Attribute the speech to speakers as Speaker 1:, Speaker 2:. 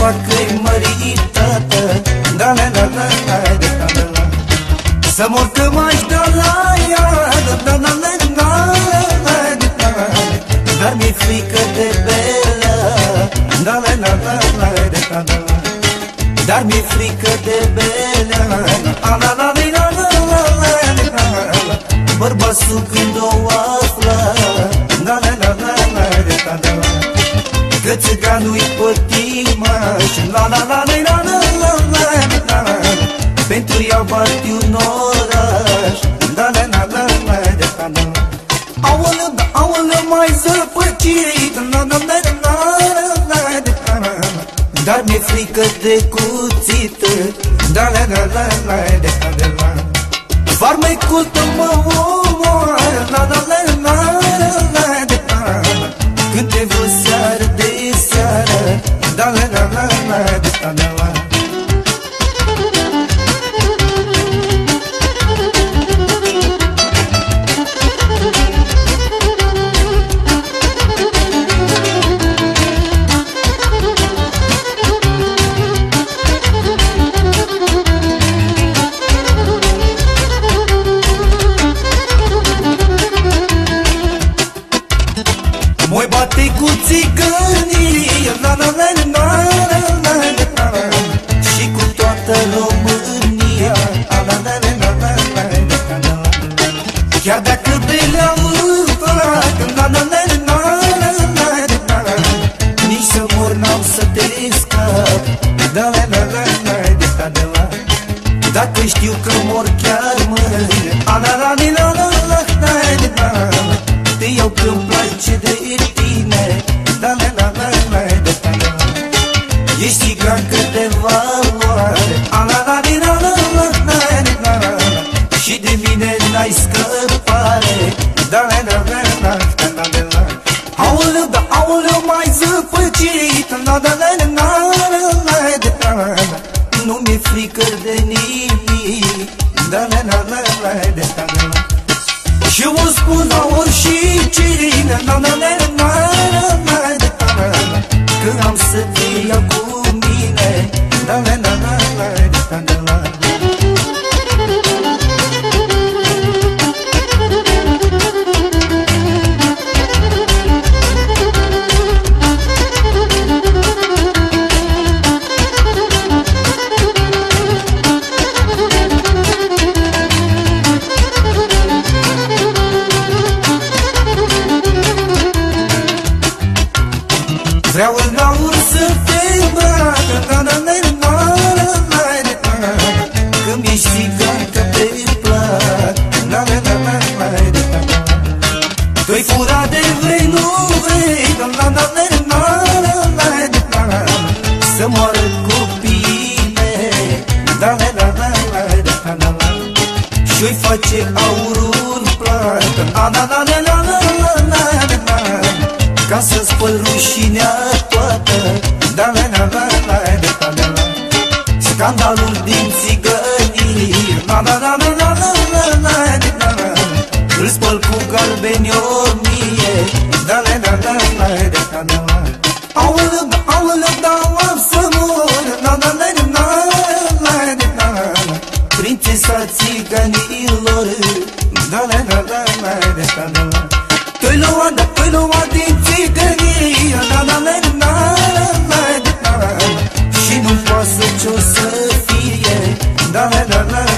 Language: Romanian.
Speaker 1: facă-i măritată Da, la, la, la, la, la, la, la Să mor că m-aș da la ea Da, la, la, la, la, la, la Dar mi-e frică de belă Da, la, la, la, la, la, la, la Dar mi-e frică de belă La, la, la, la, la, la, la, la, la Bărbatul când Că țiganul-i pătimă Și la la la la la la la la la Pentru ea bati un oraș Da la la la la la la Aoleu, da, aoleu, mai zăpăcit La la la la la la la Dar mi-e frică de cuțită Da la la la la la la Farmecul tău mă omoară La la la la la la dale. Moi bate cu țigănii la la la la la la la la Și cu toată România la la la la la la la la Chiar dacă n-ai scăpare da la da la la da la da la Aoleu, da, aoleu, mai zăpăcit Da, da, da, da, da, da, da, da Nu mi-e frică de nimic Da, da, da, da, da, da, da, da Și o spun la orice cine Da, da, da, Vreau în aur să te îmbracă Na na na na na na na Că mi-ești țigancă pe plac Na na na na na na na Tu-i fura de vrei, nu vrei Na na na na na na na na Să moară copiii mei Na na na na na na na na Și-i face aurul plată Na na na na na na na na na ca să spăl rușinea toată Da, la, la, la, la, la, la, la Scandalul din țigănii La, la, la, la, la, la, la, la, la, la Îl spăl cu galbeni o mie Da, la, la, la, la, la, la, la Aoleu, aoleu, da, am să mor La, la, la, la, la, la, la Prințesa țiganilor Da, la, la, la, la, la, la, la Tôi lâu anh đã tôi na na na